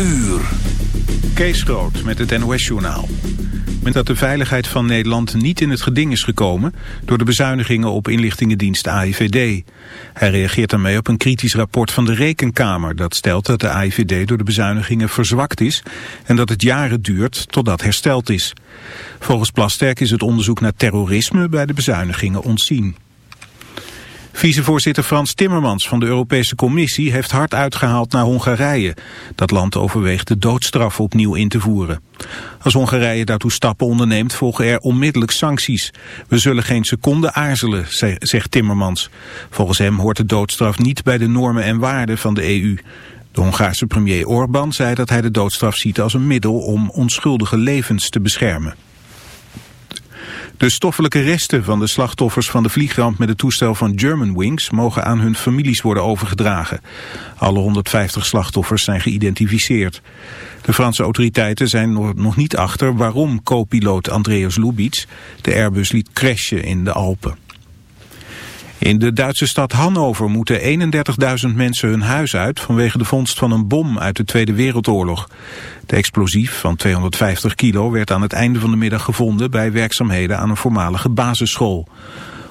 uur. Kees Groot met het NOS-journaal. Met dat de veiligheid van Nederland niet in het geding is gekomen... door de bezuinigingen op inlichtingendienst AIVD. Hij reageert daarmee op een kritisch rapport van de Rekenkamer... dat stelt dat de AIVD door de bezuinigingen verzwakt is... en dat het jaren duurt totdat hersteld is. Volgens Plasterk is het onderzoek naar terrorisme bij de bezuinigingen ontzien. Vicevoorzitter Frans Timmermans van de Europese Commissie heeft hard uitgehaald naar Hongarije. Dat land overweegt de doodstraf opnieuw in te voeren. Als Hongarije daartoe stappen onderneemt volgen er onmiddellijk sancties. We zullen geen seconde aarzelen, zegt Timmermans. Volgens hem hoort de doodstraf niet bij de normen en waarden van de EU. De Hongaarse premier Orbán zei dat hij de doodstraf ziet als een middel om onschuldige levens te beschermen. De stoffelijke resten van de slachtoffers van de vliegramp met het toestel van Germanwings mogen aan hun families worden overgedragen. Alle 150 slachtoffers zijn geïdentificeerd. De Franse autoriteiten zijn nog niet achter waarom co-piloot Andreas Lubitz de Airbus liet crashen in de Alpen. In de Duitse stad Hannover moeten 31.000 mensen hun huis uit vanwege de vondst van een bom uit de Tweede Wereldoorlog. De explosief van 250 kilo werd aan het einde van de middag gevonden bij werkzaamheden aan een voormalige basisschool.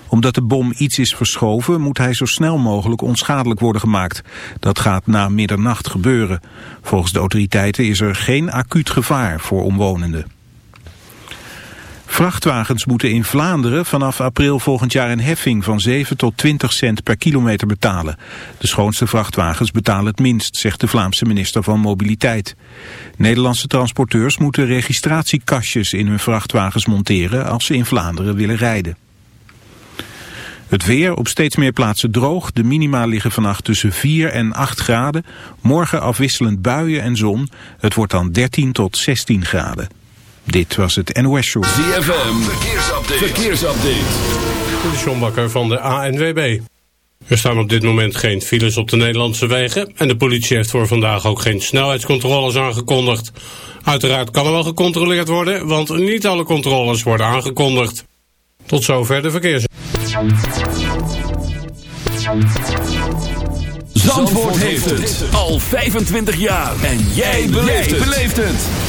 Omdat de bom iets is verschoven moet hij zo snel mogelijk onschadelijk worden gemaakt. Dat gaat na middernacht gebeuren. Volgens de autoriteiten is er geen acuut gevaar voor omwonenden. Vrachtwagens moeten in Vlaanderen vanaf april volgend jaar een heffing van 7 tot 20 cent per kilometer betalen. De schoonste vrachtwagens betalen het minst, zegt de Vlaamse minister van Mobiliteit. Nederlandse transporteurs moeten registratiekastjes in hun vrachtwagens monteren als ze in Vlaanderen willen rijden. Het weer op steeds meer plaatsen droog. De minima liggen vannacht tussen 4 en 8 graden. Morgen afwisselend buien en zon. Het wordt dan 13 tot 16 graden. Dit was het NOS Show. ZFM, verkeersupdate. verkeersupdate. De John Bakker van de ANWB. Er staan op dit moment geen files op de Nederlandse wegen... en de politie heeft voor vandaag ook geen snelheidscontroles aangekondigd. Uiteraard kan er wel gecontroleerd worden... want niet alle controles worden aangekondigd. Tot zover de verkeers. Zandvoort heeft het al 25 jaar. En jij beleeft het.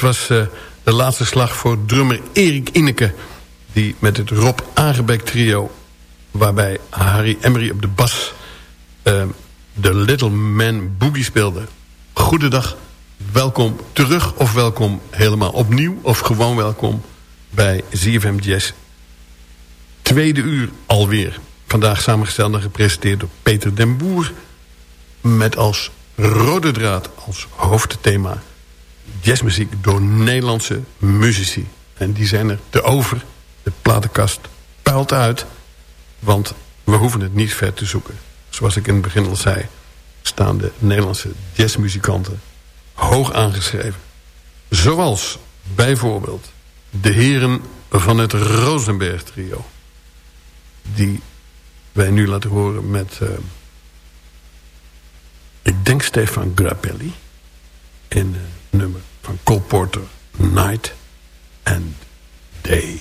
Dat was uh, de laatste slag voor drummer Erik Inneke... die met het Rob Aangebeek trio... waarbij Harry Emery op de bas... Uh, de Little Man Boogie speelde. Goedendag, welkom terug of welkom helemaal opnieuw... of gewoon welkom bij ZFM Jazz. Tweede uur alweer. Vandaag samengesteld en gepresenteerd door Peter den Boer... met als rode draad, als hoofdthema... jazzmuziek door Nederlandse muzici. En die zijn er te over. De platenkast puilt uit. Want we hoeven het niet ver te zoeken. Zoals ik in het begin al zei... staan de Nederlandse jazzmuzikanten hoog aangeschreven. Zoals bijvoorbeeld de heren van het Rosenberg trio. Die wij nu laten horen met... Uh, ik denk Stefan Grappelli. In uh, nummer van Cole Porter, Night and Day.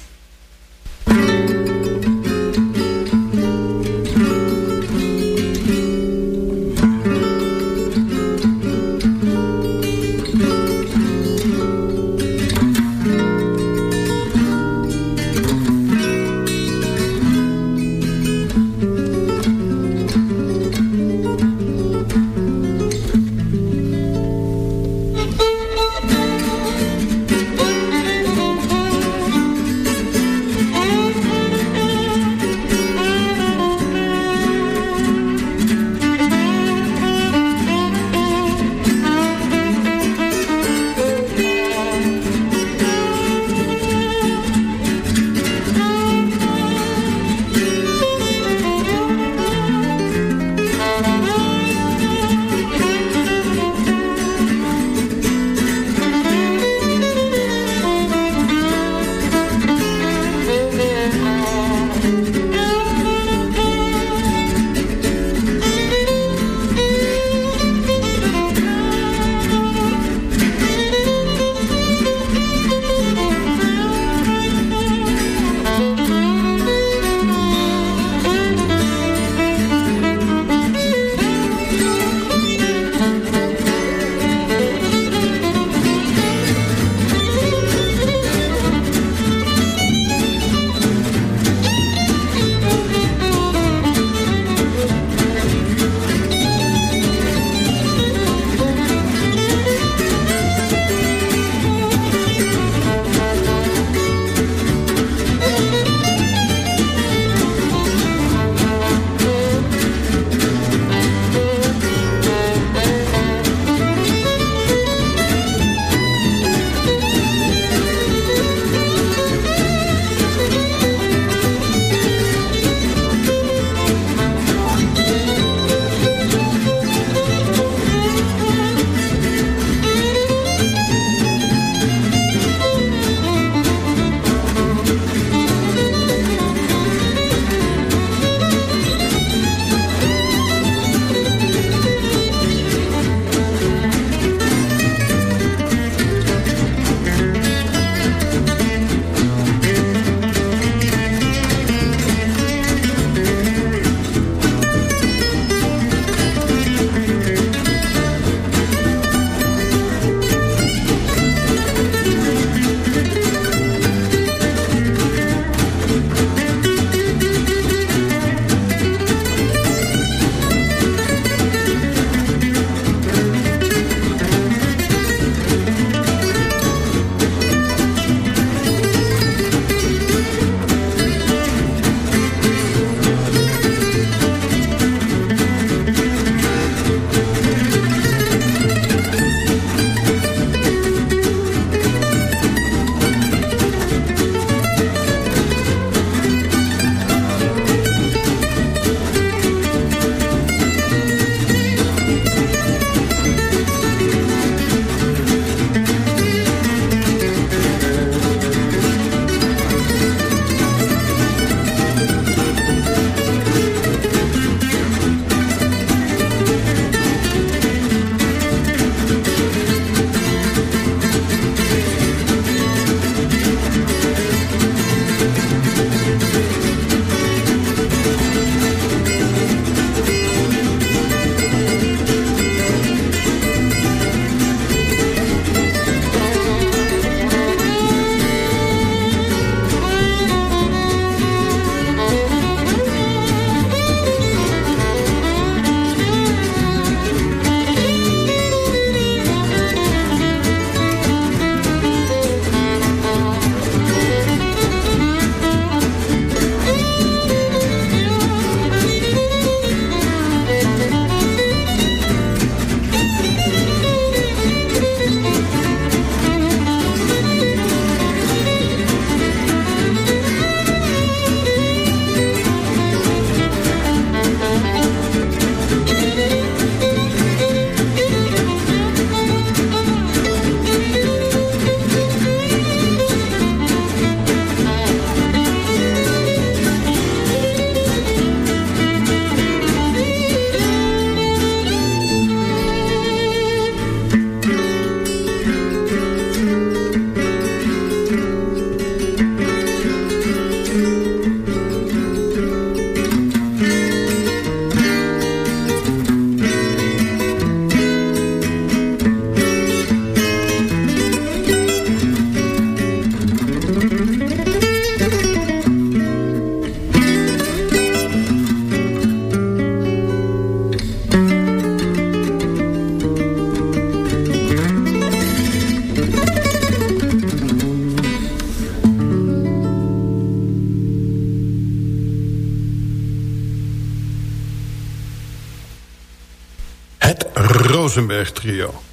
Rosenberg trio.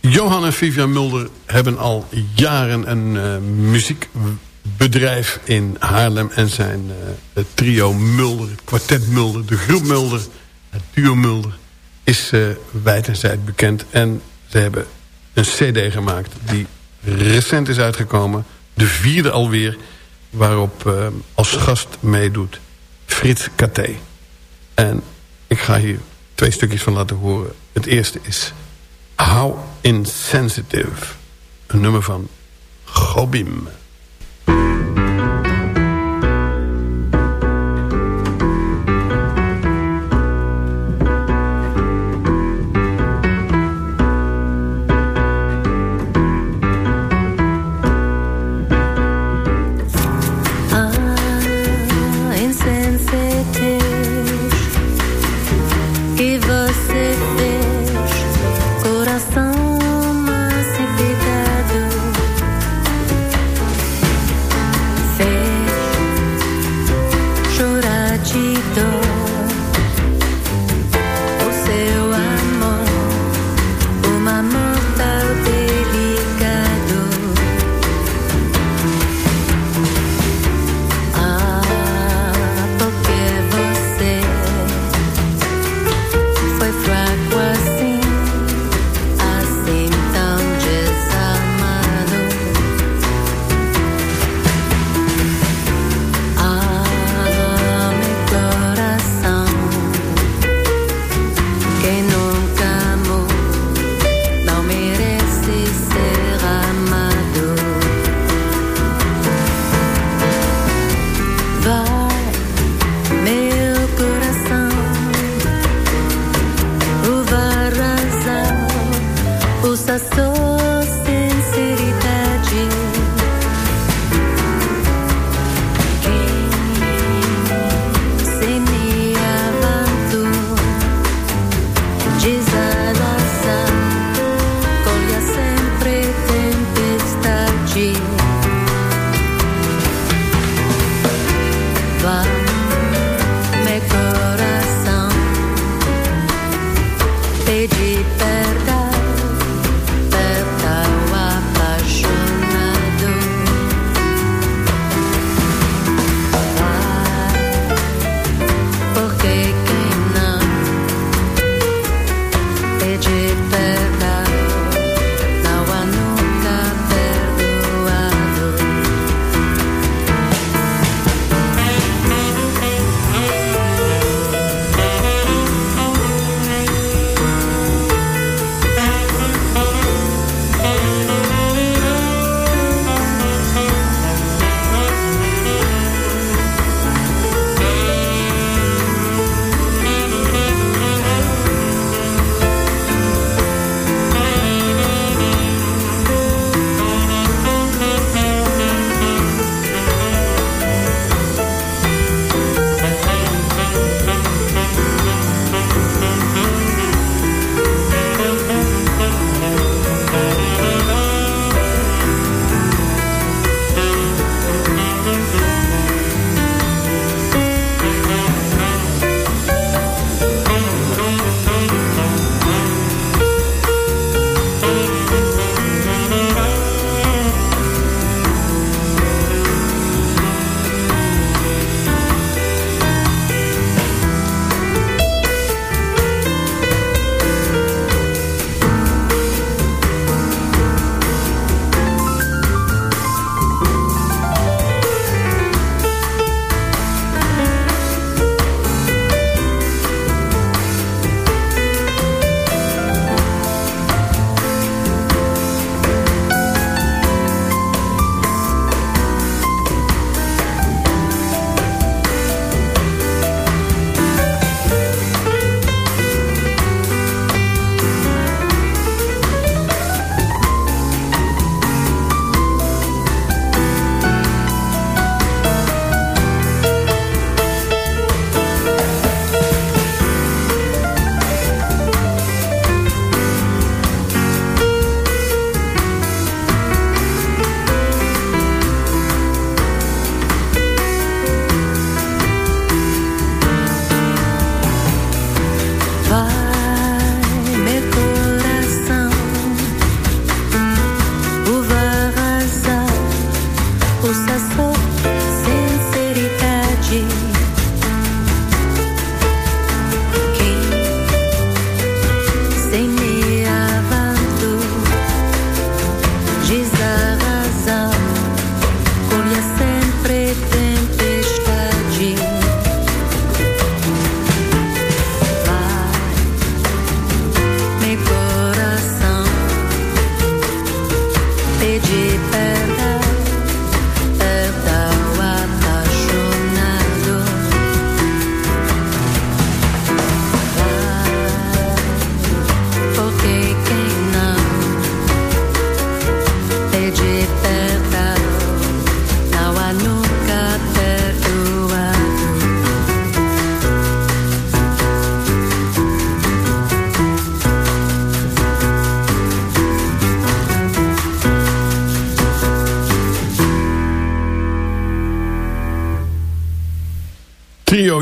Johan en Vivian Mulder hebben al jaren een uh, muziekbedrijf in Haarlem... en zijn uh, het trio Mulder, het kwartet Mulder, de groep Mulder... het duo Mulder, is uh, wijd en zijd bekend. En ze hebben een cd gemaakt die recent is uitgekomen. De vierde alweer, waarop als gast meedoet Frits Katé. En ik ga hier twee stukjes van laten horen. Het eerste is How Insensitive. Een nummer van Gobim.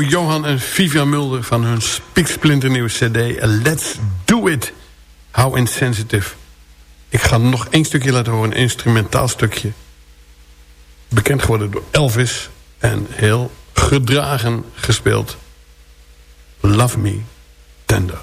Johan en Vivian Mulder van hun spiksplinternieuwe cd Let's Do It. How Insensitive. Ik ga nog één stukje laten horen, een instrumentaal stukje. Bekend geworden door Elvis en heel gedragen gespeeld. Love Me Tender.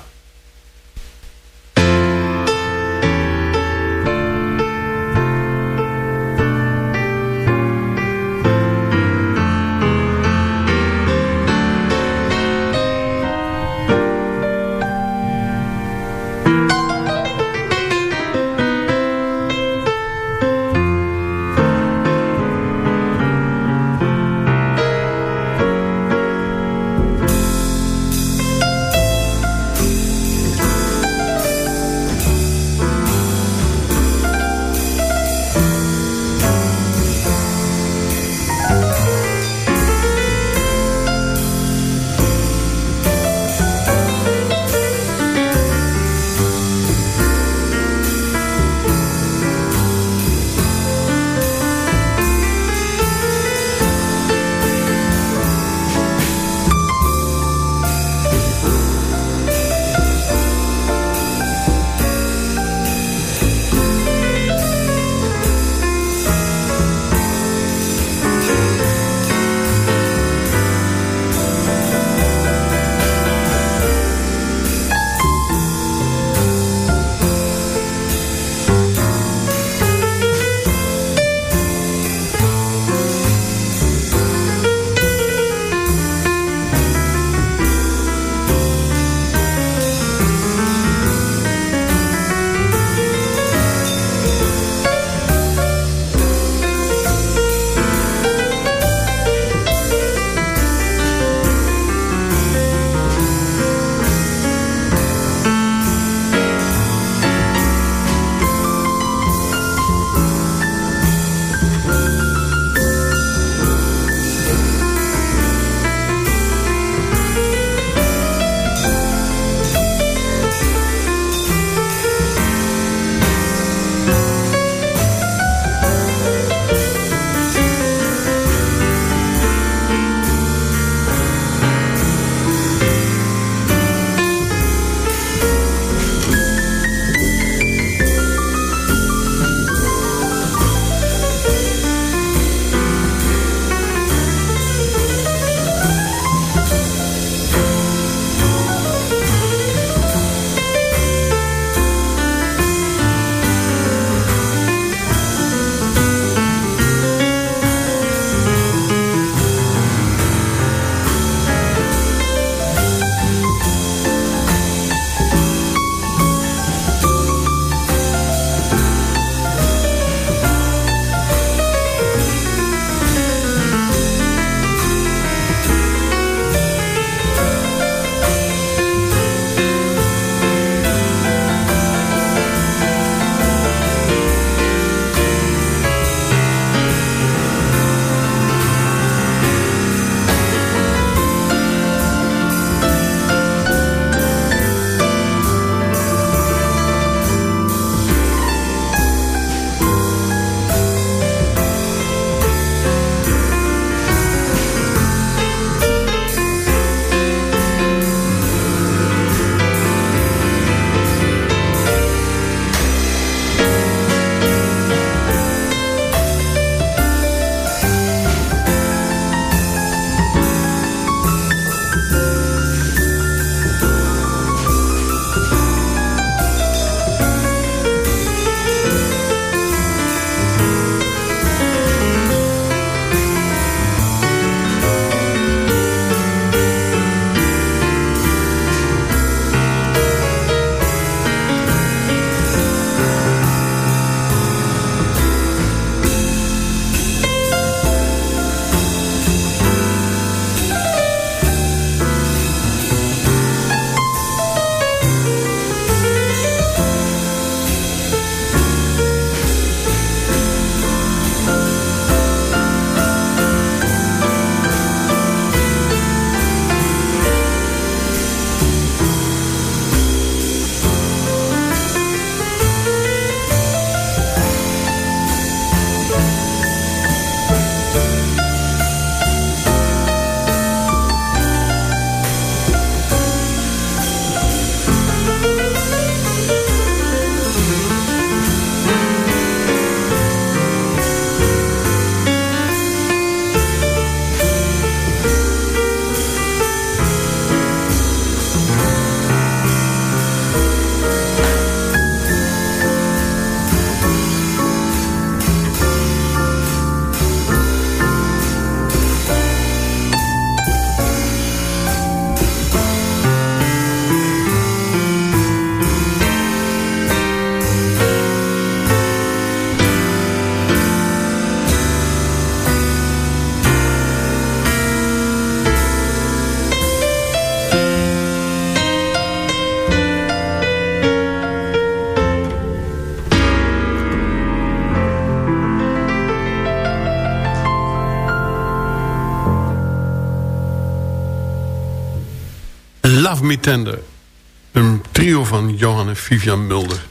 Een trio van Johan en Vivian Mulder.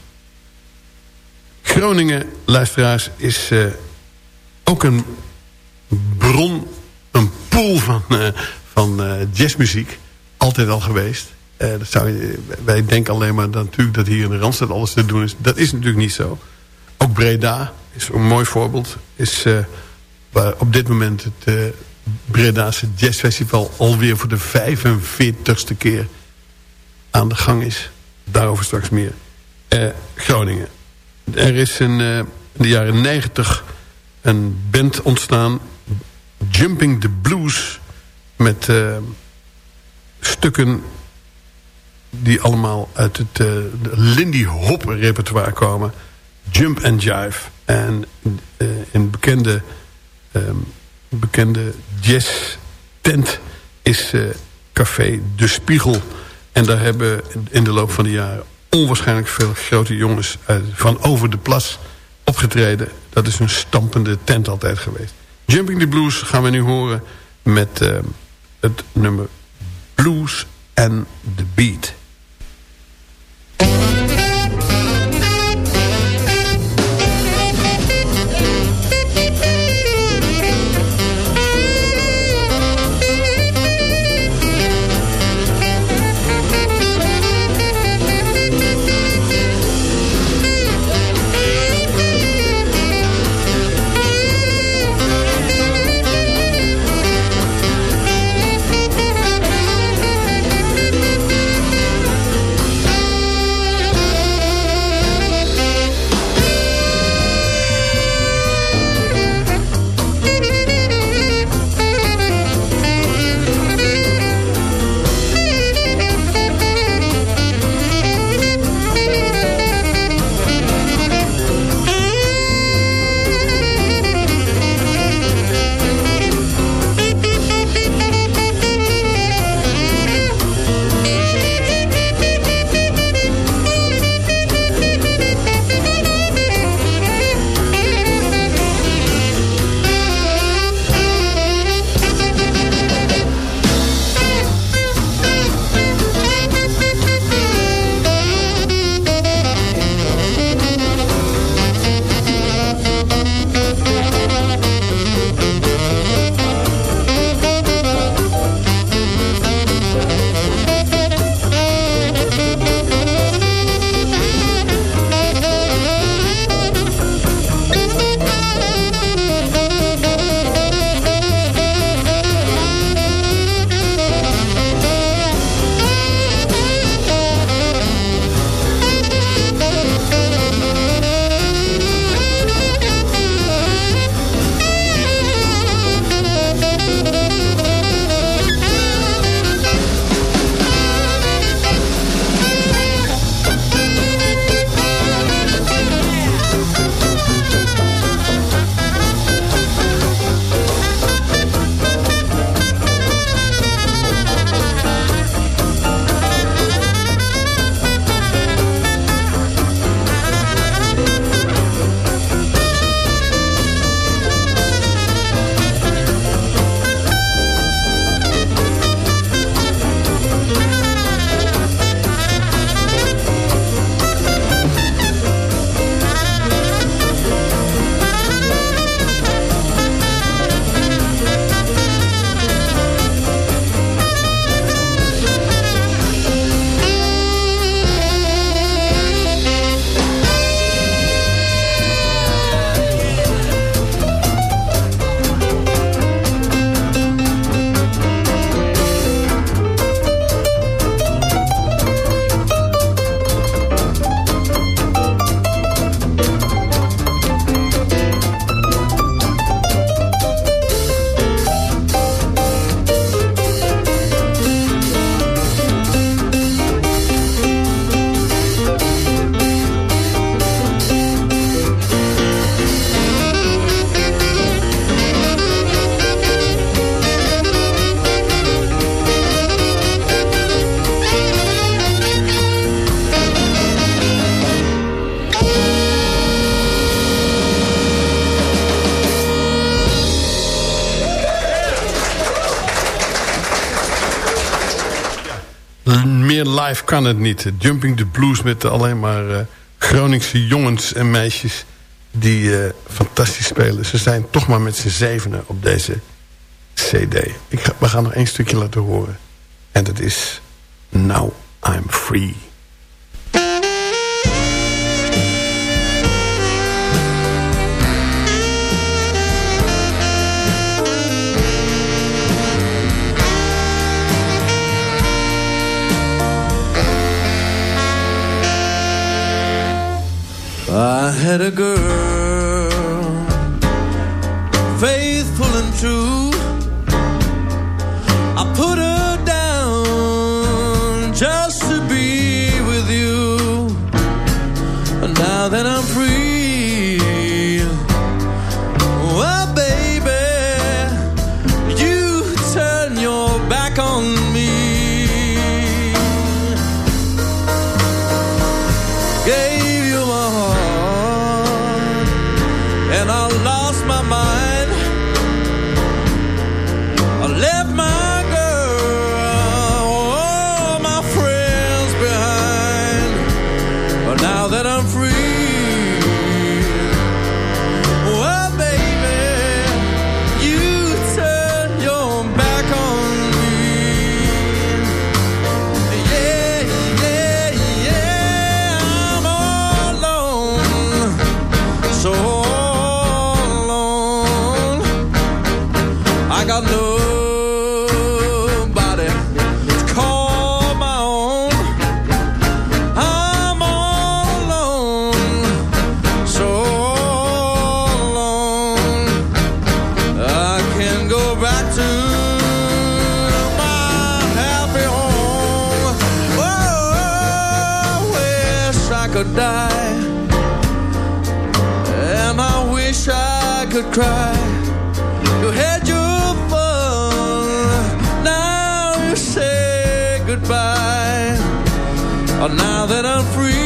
Groningen, luisteraars, is uh, ook een bron, een pool van, uh, van uh, jazzmuziek. Altijd al geweest. dat zou wij denken alleen maar dat, natuurlijk dat hier in de Randstad alles te doen is. Dat is natuurlijk niet zo. Ook Breda is een mooi voorbeeld. Is waar op dit moment het Bredaanse Jazzfestival alweer voor de 45ste keer aan de gang is. Daarover straks meer. Uh, Groningen. Er is in de jaren 90 een band ontstaan. Jumping the Blues. Met uh, stukken die allemaal uit het Lindy Hop repertoire komen. Jump and Jive. En een bekende, um, bekende jazz tent is Café De Spiegel... En daar hebben in de loop van de jaren onwaarschijnlijk veel grote jongens van over de plas opgetreden. Dat is een stampende tent altijd geweest. Jumping the Blues gaan we nu horen met uh, het nummer Blues and the Beat. Kan het niet. Jumping the Blues met alleen maar uh, Groningse jongens en meisjes... die uh, fantastisch spelen. Ze zijn toch maar met z'n zevenen op deze cd. Ik we gaan nog één stukje laten horen. En dat is Now I'm Free. I had a girl, faithful and true. I put her I could cry. You had your fun, now you say goodbye. Oh, now that I'm free,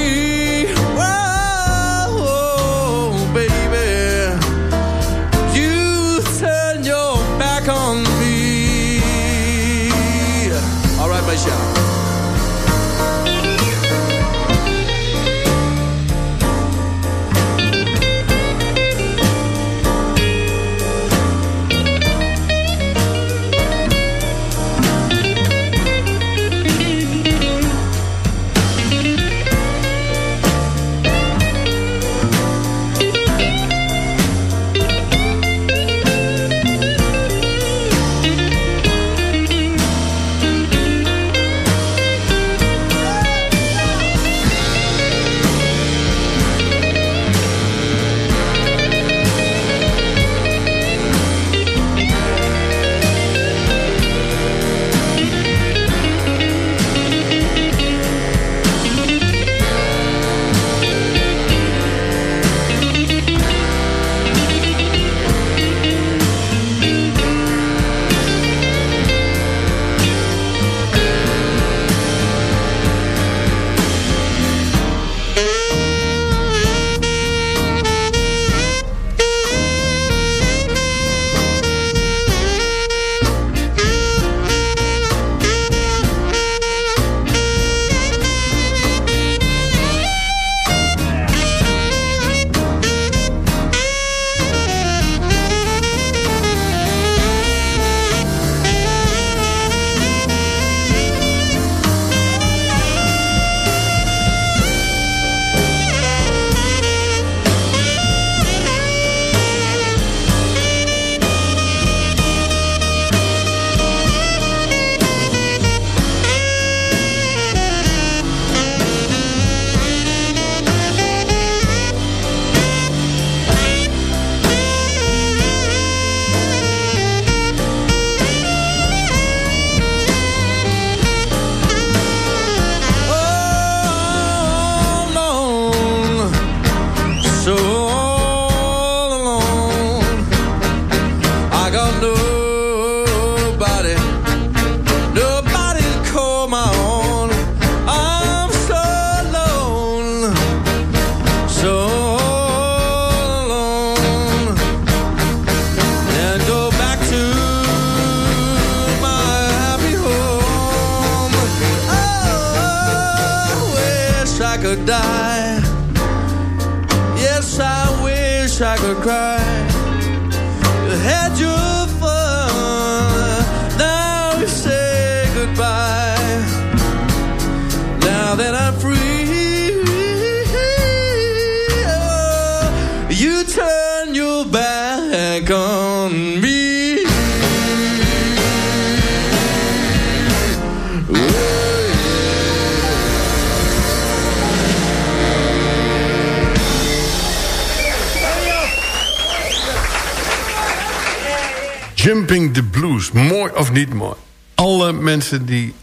of niet mooi? Alle mensen die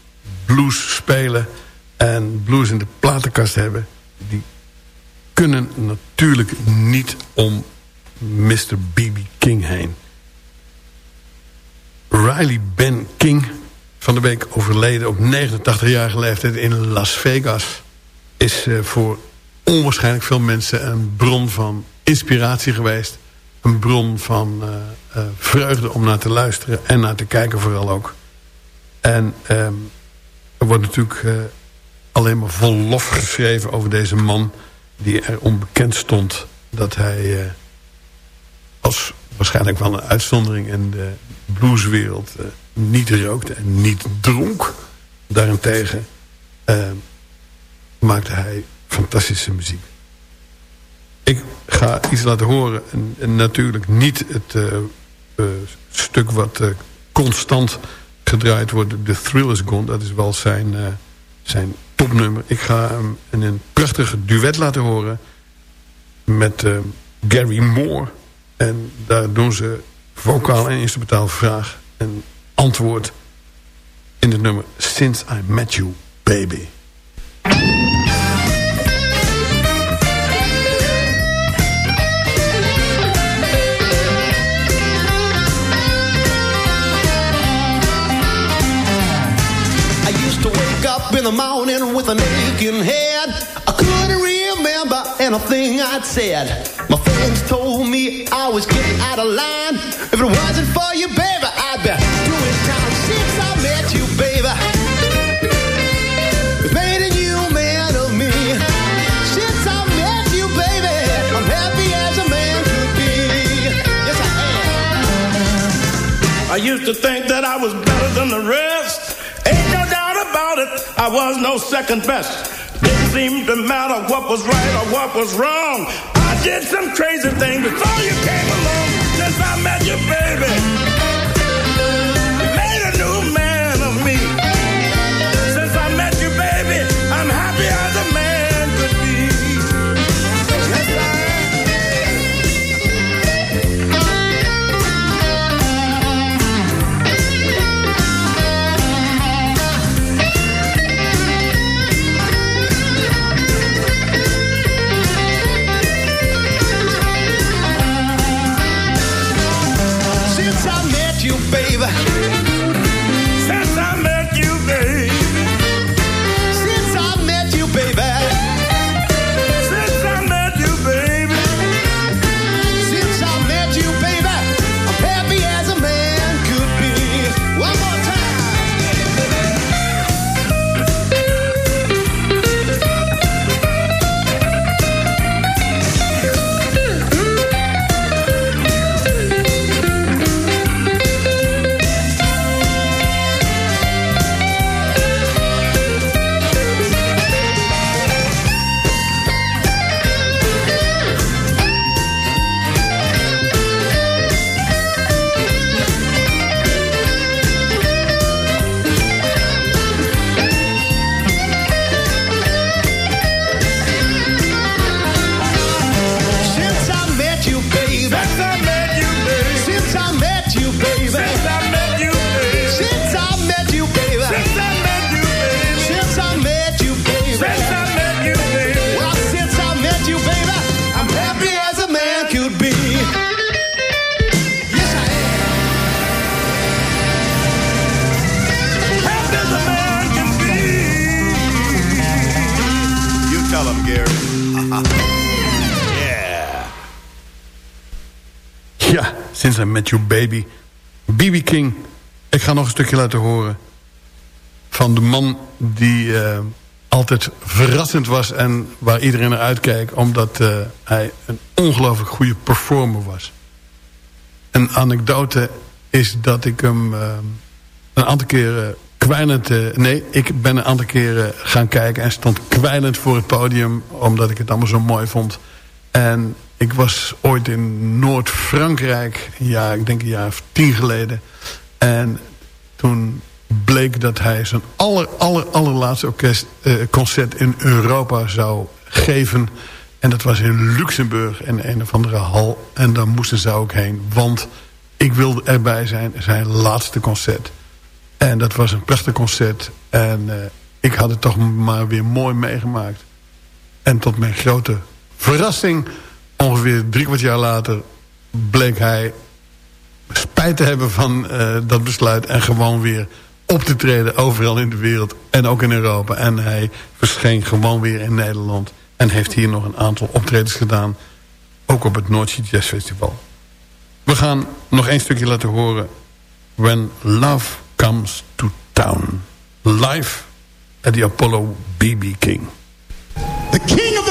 blues spelen en blues in de platenkast hebben... die kunnen natuurlijk niet om Mr. B.B. King heen. Riley Ben King, van de week overleden op 89-jarige leeftijd in Las Vegas... is eh, voor onwaarschijnlijk veel mensen een bron van inspiratie geweest een bron van uh, uh, vreugde om naar te luisteren en naar te kijken vooral ook. En um, er wordt natuurlijk uh, alleen maar vol lof geschreven over deze man... die er onbekend stond dat hij als waarschijnlijk wel een uitzondering... in de blueswereld niet rookte en niet dronk. Daarentegen ehm, maakte hij fantastische muziek. Ik ga iets laten horen. En, en natuurlijk niet het stuk wat uh, constant gedraaid wordt. The Thrill is Gone. Dat is wel zijn, zijn topnummer. Ik ga hem in een prachtige duet laten horen. Met Gary Moore. En daar doen ze vocaal en instrumentaal vraag en antwoord. In het nummer Since I Met You, Baby. The morning with an aching head. I couldn't remember anything I'd said. My friends told me I was getting out of line. If it wasn't for you, baby, I'd be doing time since I met you, baby. It's made a new man of me. Since I met you, baby, I'm happy as a man could be. Yes, I am. I used to think that I was about it, I was no second best. Didn't seem to matter what was right or what was wrong. I did some crazy things before you came along. Since I met you, baby. Met You Baby. B.B. King. Ik ga nog een stukje laten horen. Van de man die uh, altijd verrassend was en waar iedereen naar uitkeek... omdat uh, hij een ongelooflijk goede performer was. Een anekdote is dat ik hem uh, een aantal keren kwijlend... Nee, ik ben een aantal keren gaan kijken en stond kwijlend voor het podium... omdat ik het allemaal zo mooi vond. En ik was ooit in Noord-Frankrijk, ja, ik denk een jaar of tien geleden... en toen bleek dat hij zijn aller, aller, allerlaatste orkest, eh, concert in Europa zou geven. En dat was in Luxemburg in een of andere hal. En daar moesten ze ook heen, want ik wilde erbij zijn. Zijn laatste concert. En dat was een prachtig concert. En uh, ik had het toch maar weer mooi meegemaakt. En tot mijn grote verrassing, ongeveer drie kwart jaar later... bleek hij spijt te hebben van uh, dat besluit... en gewoon weer op te treden overal in de wereld en ook in Europa. En hij verscheen gewoon weer in Nederland. En heeft hier nog een aantal optredens gedaan. Ook op het North Sea Jazz Festival. We gaan nog één stukje laten horen. When Love Comes to Town. Live at the Apollo BB King. The King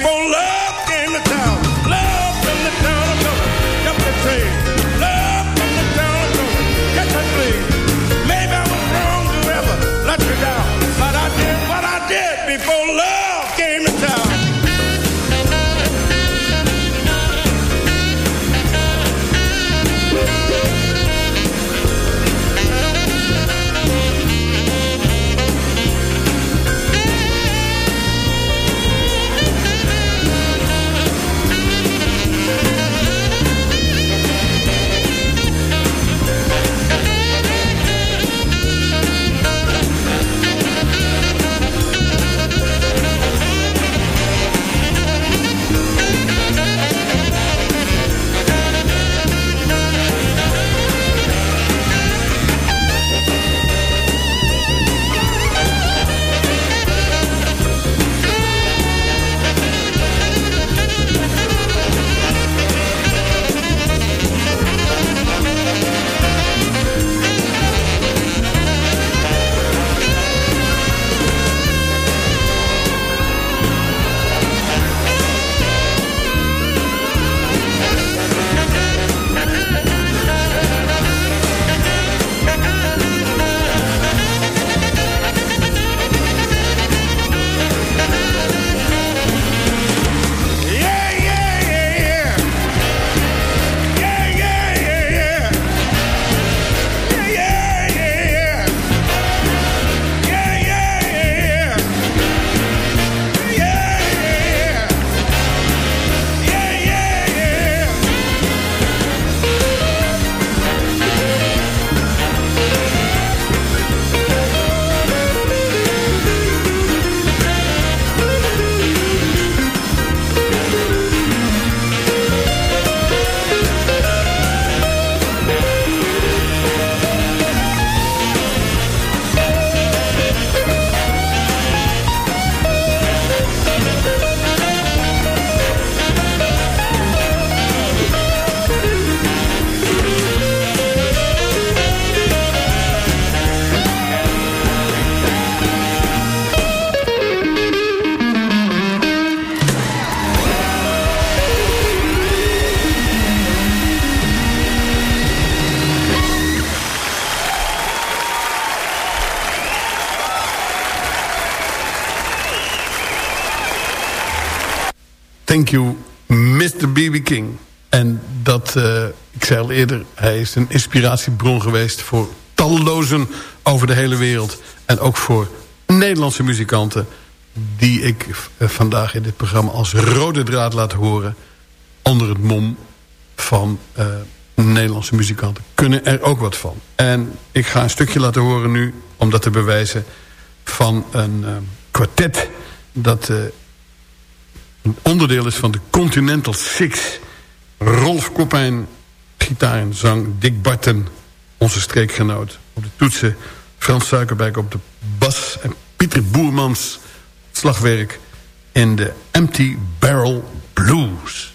keep on loving. En dat, uh, ik zei al eerder, hij is een inspiratiebron geweest... voor tallozen over de hele wereld. En ook voor Nederlandse muzikanten... die ik uh, vandaag in dit programma als rode draad laat horen... onder het mom van uh, Nederlandse muzikanten. Kunnen er ook wat van. En ik ga een stukje laten horen nu... om dat te bewijzen van een kwartet... dat een onderdeel is van de Continental Six. Rolf Koppijn, gitaar en zang. Dick Barton, onze streekgenoot, op de toetsen. Frans Suikerberg op de bas. En Pieter Boermans, slagwerk in de Empty Barrel Blues.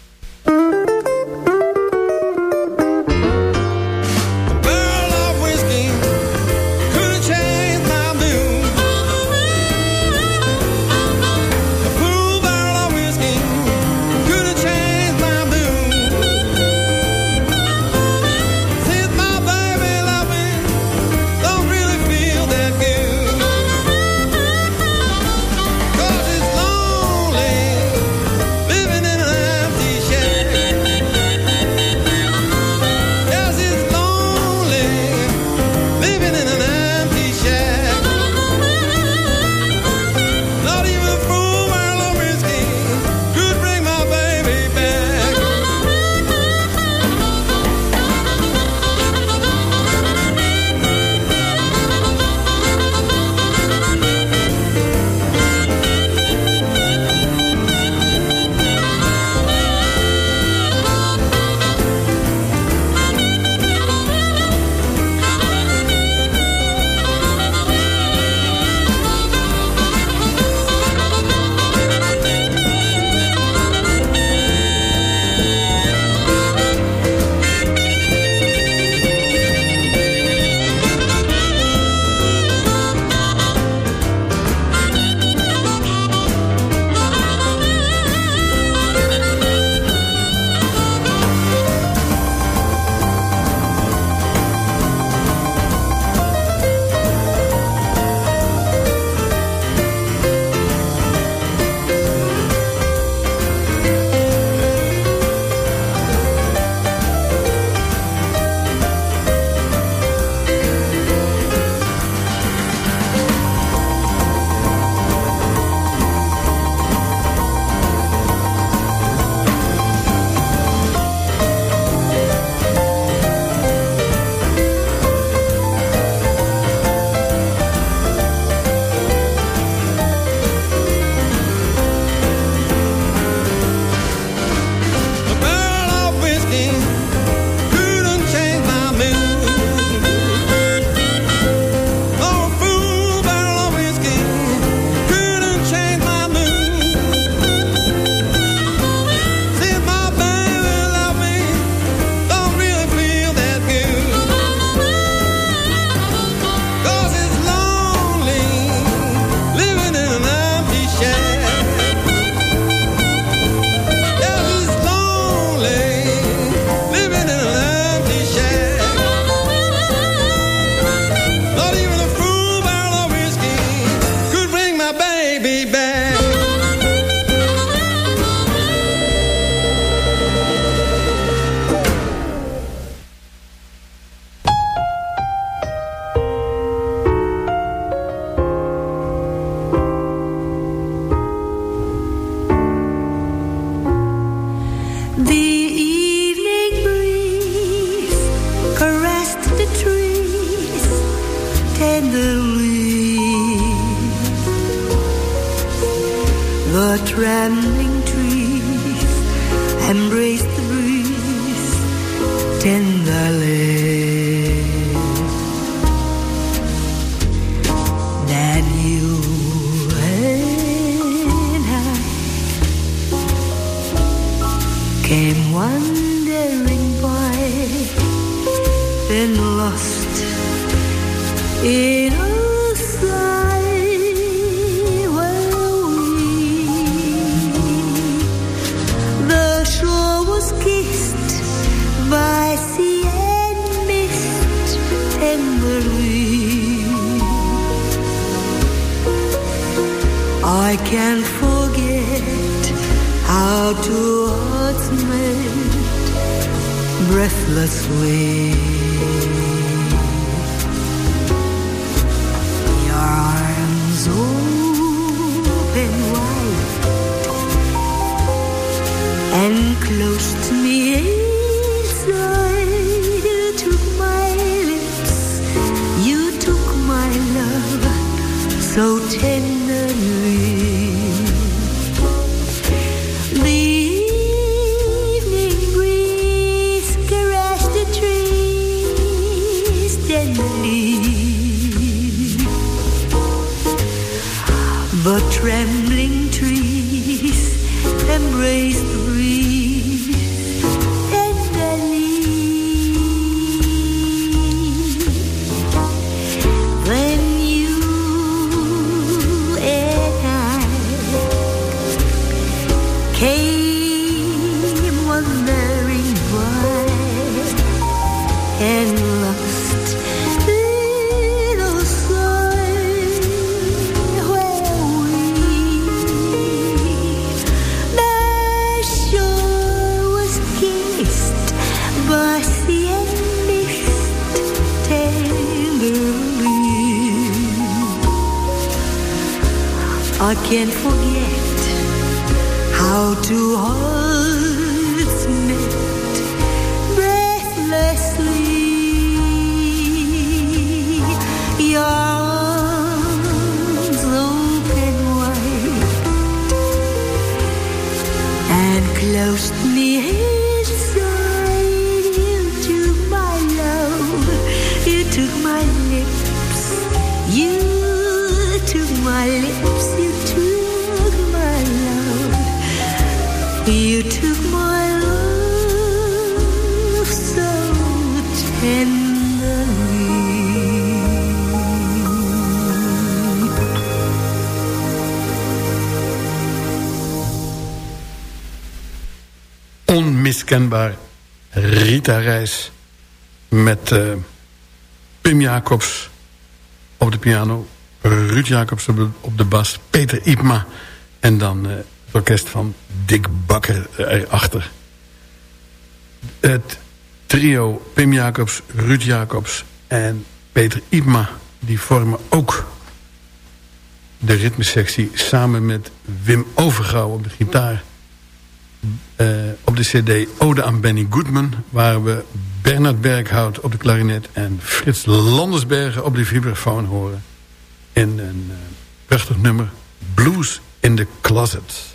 can't forget how two hearts met breathlessly. Onmiskenbaar Rita Reis met eh, Pim Jacobs op de piano, Ruud Jacobs op de, op de bas, Peter Ipma en dan eh, het orkest van Dick Bakker erachter. Het trio Pim Jacobs, Ruud Jacobs en Peter Ipma die vormen ook de ritmesectie samen met Wim Overgouw op de gitaar. Eh, op de cd Ode aan Benny Goodman... waar we Bernard Berghout op de klarinet... en Frits Landersbergen op de vibrafoon horen... in een eh, prachtig nummer Blues in the Closet.